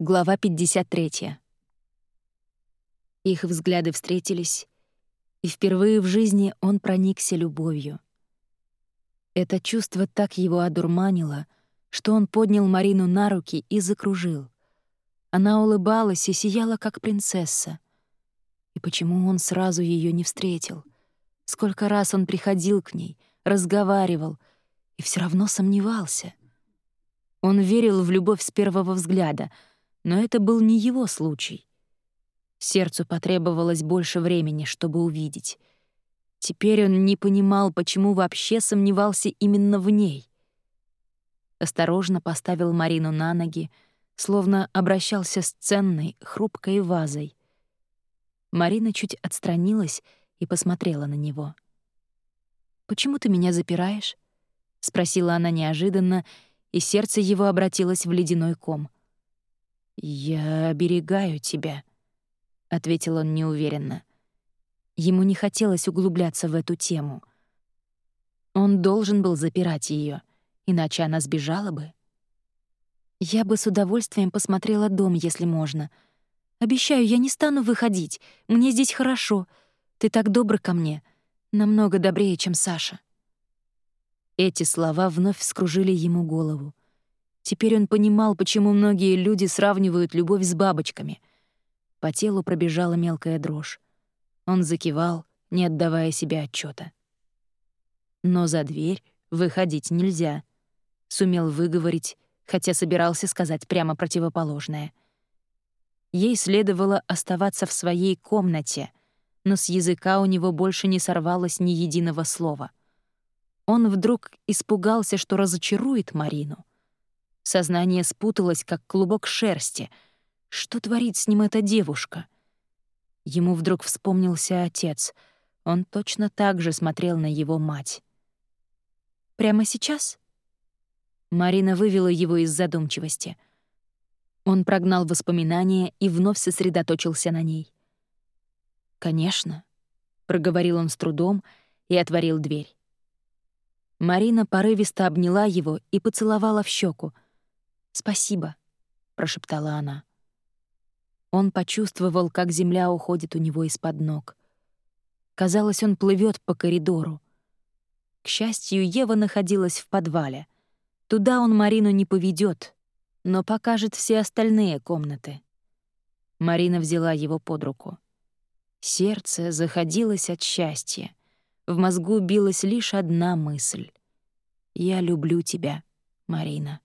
Глава 53. Их взгляды встретились, и впервые в жизни он проникся любовью. Это чувство так его одурманило, что он поднял Марину на руки и закружил. Она улыбалась и сияла, как принцесса. И почему он сразу ее не встретил? Сколько раз он приходил к ней, разговаривал, и все равно сомневался. Он верил в любовь с первого взгляда — но это был не его случай. Сердцу потребовалось больше времени, чтобы увидеть. Теперь он не понимал, почему вообще сомневался именно в ней. Осторожно поставил Марину на ноги, словно обращался с ценной, хрупкой вазой. Марина чуть отстранилась и посмотрела на него. «Почему ты меня запираешь?» — спросила она неожиданно, и сердце его обратилось в ледяной ком — «Я оберегаю тебя», — ответил он неуверенно. Ему не хотелось углубляться в эту тему. Он должен был запирать ее, иначе она сбежала бы. «Я бы с удовольствием посмотрела дом, если можно. Обещаю, я не стану выходить. Мне здесь хорошо. Ты так добр ко мне. Намного добрее, чем Саша». Эти слова вновь вскружили ему голову. Теперь он понимал, почему многие люди сравнивают любовь с бабочками. По телу пробежала мелкая дрожь. Он закивал, не отдавая себе отчета. Но за дверь выходить нельзя. Сумел выговорить, хотя собирался сказать прямо противоположное. Ей следовало оставаться в своей комнате, но с языка у него больше не сорвалось ни единого слова. Он вдруг испугался, что разочарует Марину. Сознание спуталось, как клубок шерсти. Что творит с ним эта девушка? Ему вдруг вспомнился отец. Он точно так же смотрел на его мать. «Прямо сейчас?» Марина вывела его из задумчивости. Он прогнал воспоминания и вновь сосредоточился на ней. «Конечно», — проговорил он с трудом и отворил дверь. Марина порывисто обняла его и поцеловала в щеку, «Спасибо», — прошептала она. Он почувствовал, как земля уходит у него из-под ног. Казалось, он плывет по коридору. К счастью, Ева находилась в подвале. Туда он Марину не поведет, но покажет все остальные комнаты. Марина взяла его под руку. Сердце заходилось от счастья. В мозгу билась лишь одна мысль. «Я люблю тебя, Марина».